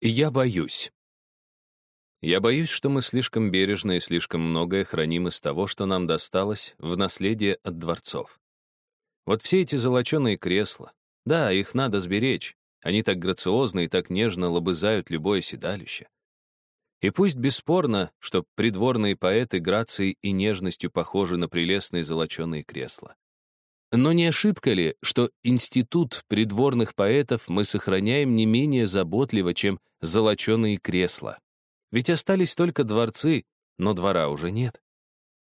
Я боюсь. Я боюсь, что мы слишком бережно и слишком многое храним из того, что нам досталось в наследие от дворцов. Вот все эти золоченые кресла. Да, их надо сберечь. Они так грациозно и так нежно лобызают любое седалище. И пусть бесспорно, что придворные поэты грацией и нежностью похожи на прелестные золоченые кресла. Но не ошибка ли, что институт придворных поэтов мы сохраняем не менее заботливо, чем золоченые кресла? Ведь остались только дворцы, но двора уже нет.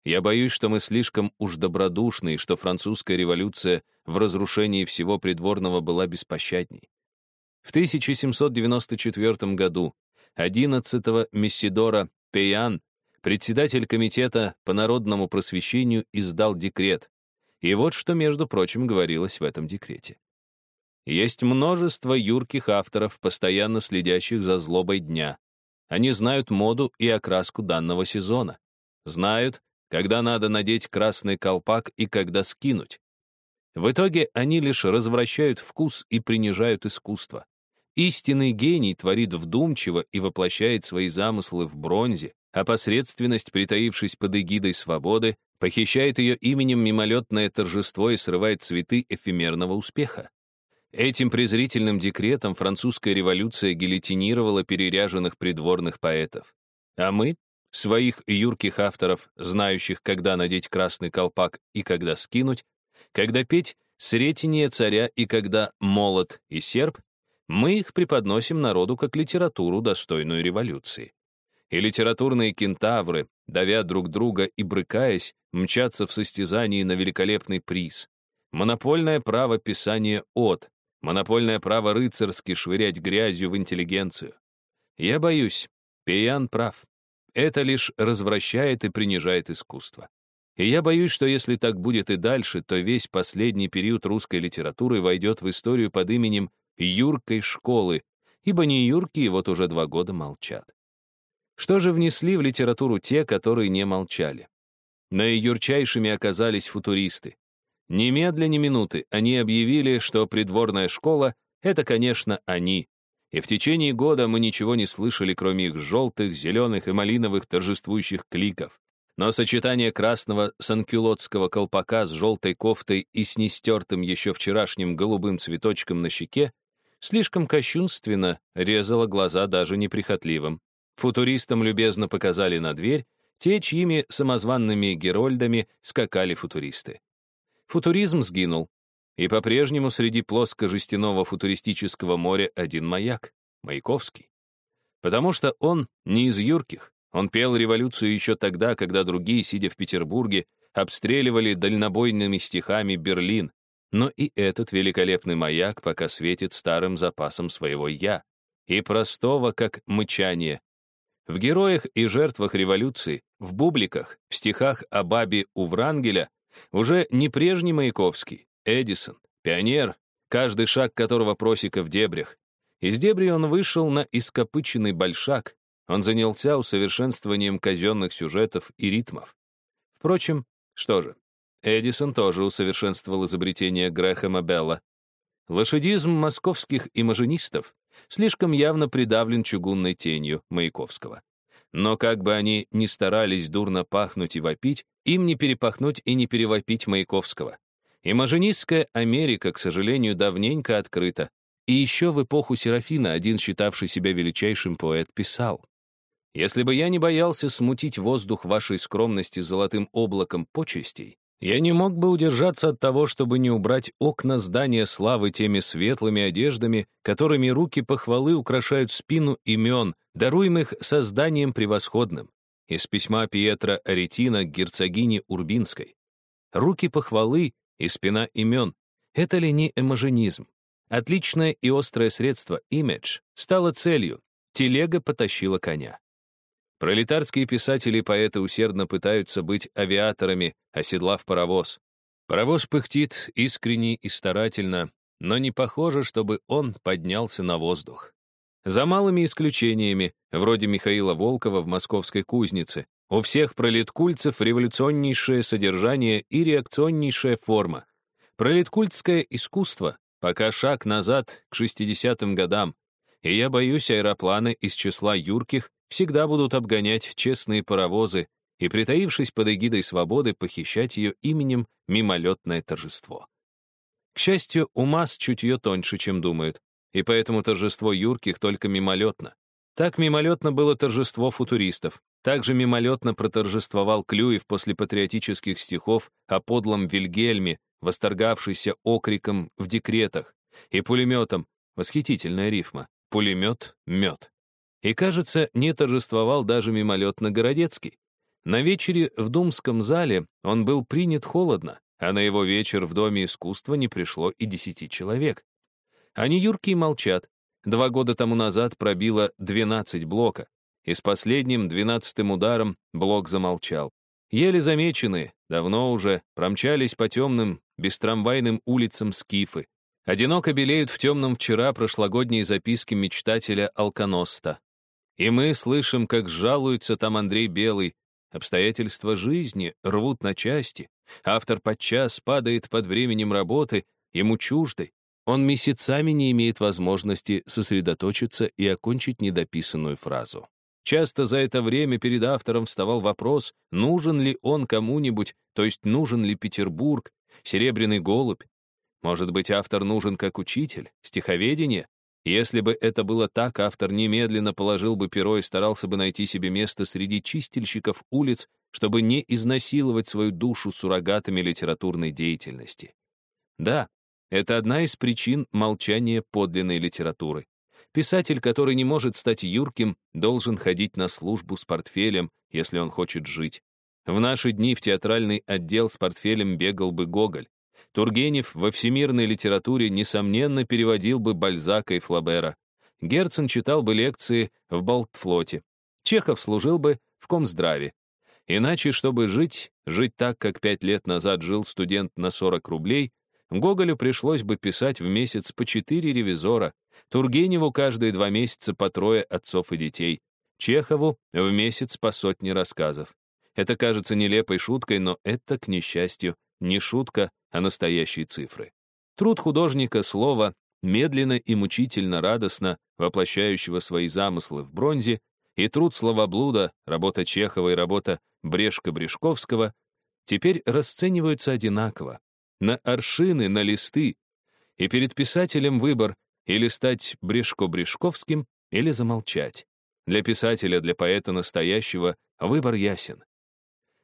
Я боюсь, что мы слишком уж добродушны, и что французская революция в разрушении всего придворного была беспощадней. В 1794 году 11-го Мессидора Пеян, председатель комитета по народному просвещению, издал декрет, и вот что, между прочим, говорилось в этом декрете. Есть множество юрких авторов, постоянно следящих за злобой дня. Они знают моду и окраску данного сезона. Знают, когда надо надеть красный колпак и когда скинуть. В итоге они лишь развращают вкус и принижают искусство. Истинный гений творит вдумчиво и воплощает свои замыслы в бронзе, а посредственность, притаившись под эгидой свободы, похищает ее именем мимолетное торжество и срывает цветы эфемерного успеха. Этим презрительным декретом французская революция гильотинировала переряженных придворных поэтов. А мы, своих юрких авторов, знающих, когда надеть красный колпак и когда скинуть, когда петь «Сретение царя» и когда «Молот» и «Серп», мы их преподносим народу как литературу, достойную революции и литературные кентавры, давя друг друга и брыкаясь, мчатся в состязании на великолепный приз. Монопольное право писания от, монопольное право рыцарски швырять грязью в интеллигенцию. Я боюсь, Пиян прав. Это лишь развращает и принижает искусство. И я боюсь, что если так будет и дальше, то весь последний период русской литературы войдет в историю под именем Юркой школы, ибо не Юрки вот уже два года молчат. Что же внесли в литературу те, которые не молчали? Наиюрчайшими оказались футуристы. Немедля ни минуты они объявили, что придворная школа — это, конечно, они. И в течение года мы ничего не слышали, кроме их желтых, зеленых и малиновых торжествующих кликов. Но сочетание красного санкюлотского колпака с желтой кофтой и с нестертым еще вчерашним голубым цветочком на щеке слишком кощунственно резало глаза даже неприхотливым. Футуристам любезно показали на дверь те, чьими самозванными герольдами скакали футуристы. Футуризм сгинул, и по-прежнему среди плоско-жестяного футуристического моря один маяк — Маяковский. Потому что он не из юрких, он пел революцию еще тогда, когда другие, сидя в Петербурге, обстреливали дальнобойными стихами Берлин, но и этот великолепный маяк пока светит старым запасом своего «я», и простого, как мычание, в героях и жертвах революции, в бубликах, в стихах о бабе у Врангеля уже не прежний Маяковский, Эдисон, пионер, каждый шаг которого просека в дебрях. Из дебри он вышел на ископыченный большак, он занялся усовершенствованием казенных сюжетов и ритмов. Впрочем, что же, Эдисон тоже усовершенствовал изобретение Грэхэма Белла. Лошадизм московских имажинистов слишком явно придавлен чугунной тенью Маяковского. Но как бы они ни старались дурно пахнуть и вопить, им не перепахнуть и не перевопить Маяковского. Имажинистская Америка, к сожалению, давненько открыта. И еще в эпоху Серафина один, считавший себя величайшим поэт, писал. «Если бы я не боялся смутить воздух вашей скромности золотым облаком почестей, я не мог бы удержаться от того, чтобы не убрать окна здания славы теми светлыми одеждами, которыми руки похвалы украшают спину имен, даруемых созданием превосходным. Из письма Пьетра Аретина к герцогине Урбинской. Руки похвалы и спина имен — это ли не эможенизм? Отличное и острое средство, имидж, стало целью. Телега потащила коня. Пролетарские писатели и поэты усердно пытаются быть авиаторами, оседлав паровоз. Паровоз пыхтит искренне и старательно, но не похоже, чтобы он поднялся на воздух. За малыми исключениями, вроде Михаила Волкова в московской кузнице, у всех пролеткульцев революционнейшее содержание и реакционнейшая форма. Пролеткультское искусство, пока шаг назад к 60-м годам, И я боюсь, аэропланы из числа юрких всегда будут обгонять честные паровозы и, притаившись под эгидой свободы, похищать ее именем мимолетное торжество. К счастью, у масс чутье тоньше, чем думают, и поэтому торжество юрких только мимолетно. Так мимолетно было торжество футуристов, также мимолетно проторжествовал Клюев после патриотических стихов о подлом Вильгельме, восторгавшийся окриком в декретах, и пулеметом, восхитительная рифма, пулемет — мед. И, кажется, не торжествовал даже мимолетно Городецкий. На вечере в Думском зале он был принят холодно, а на его вечер в Доме искусства не пришло и десяти человек. Они юркие молчат. Два года тому назад пробило 12 блока, и с последним, двенадцатым ударом, блок замолчал. Еле замеченные, давно уже, промчались по темным, бестрамвайным улицам скифы. Одиноко белеют в темном вчера прошлогодние записки мечтателя Алконоста. И мы слышим, как жалуется там Андрей Белый. Обстоятельства жизни рвут на части. Автор подчас падает под временем работы, ему чуждой. Он месяцами не имеет возможности сосредоточиться и окончить недописанную фразу. Часто за это время перед автором вставал вопрос, нужен ли он кому-нибудь, то есть нужен ли Петербург, Серебряный голубь. Может быть, автор нужен как учитель, стиховедение? Если бы это было так, автор немедленно положил бы перо и старался бы найти себе место среди чистильщиков улиц, чтобы не изнасиловать свою душу суррогатами литературной деятельности. Да, это одна из причин молчания подлинной литературы. Писатель, который не может стать юрким, должен ходить на службу с портфелем, если он хочет жить. В наши дни в театральный отдел с портфелем бегал бы Гоголь. Тургенев во всемирной литературе, несомненно, переводил бы Бальзака и Флабера. Герцен читал бы лекции в Балтфлоте. Чехов служил бы в Комздраве. Иначе, чтобы жить, жить так, как пять лет назад жил студент на 40 рублей, Гоголю пришлось бы писать в месяц по четыре ревизора, Тургеневу каждые два месяца по трое отцов и детей, Чехову в месяц по сотне рассказов. Это кажется нелепой шуткой, но это, к несчастью, не шутка, а настоящие цифры. Труд художника слова, медленно и мучительно радостно воплощающего свои замыслы в бронзе, и труд словоблуда, работа Чехова и работа Брешко-Брешковского, теперь расцениваются одинаково, на аршины, на листы, и перед писателем выбор или стать Брешко-Брешковским, или замолчать. Для писателя, для поэта настоящего выбор ясен.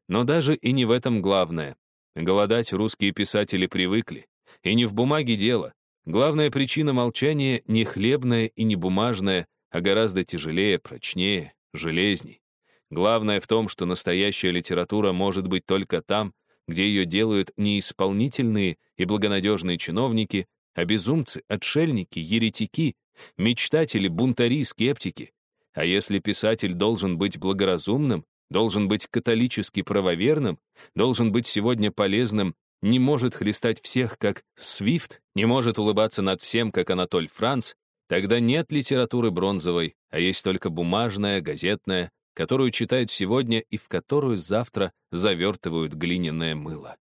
Но даже и не в этом главное. Голодать русские писатели привыкли. И не в бумаге дело. Главная причина молчания не хлебная и не бумажная, а гораздо тяжелее, прочнее, железней. Главное в том, что настоящая литература может быть только там, где ее делают не исполнительные и благонадежные чиновники, а безумцы, отшельники, еретики, мечтатели, бунтари, скептики. А если писатель должен быть благоразумным, должен быть католически правоверным, должен быть сегодня полезным, не может хлестать всех, как Свифт, не может улыбаться над всем, как Анатоль Франц, тогда нет литературы бронзовой, а есть только бумажная, газетная, которую читают сегодня и в которую завтра завертывают глиняное мыло.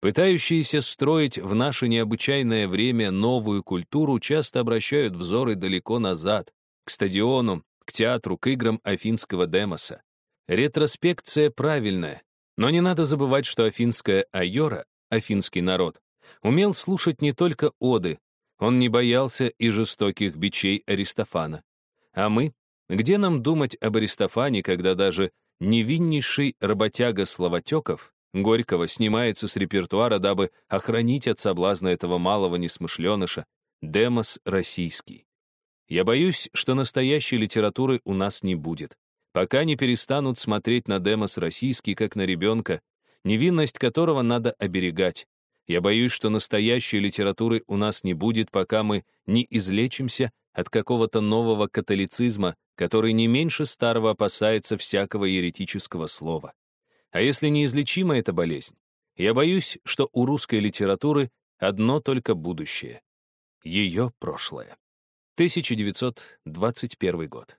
Пытающиеся строить в наше необычайное время новую культуру часто обращают взоры далеко назад, к стадиону, к театру, к играм афинского демоса. Ретроспекция правильная, но не надо забывать, что афинская айора, афинский народ, умел слушать не только оды, он не боялся и жестоких бичей Аристофана. А мы, где нам думать об Аристофане, когда даже невиннейший работяга Словотеков, Горького, снимается с репертуара, дабы охранить от соблазна этого малого несмышленыша, демос российский. Я боюсь, что настоящей литературы у нас не будет, пока не перестанут смотреть на демос российский, как на ребенка, невинность которого надо оберегать. Я боюсь, что настоящей литературы у нас не будет, пока мы не излечимся от какого-то нового католицизма, который не меньше старого опасается всякого еретического слова. А если неизлечима эта болезнь, я боюсь, что у русской литературы одно только будущее — ее прошлое. 1921 год.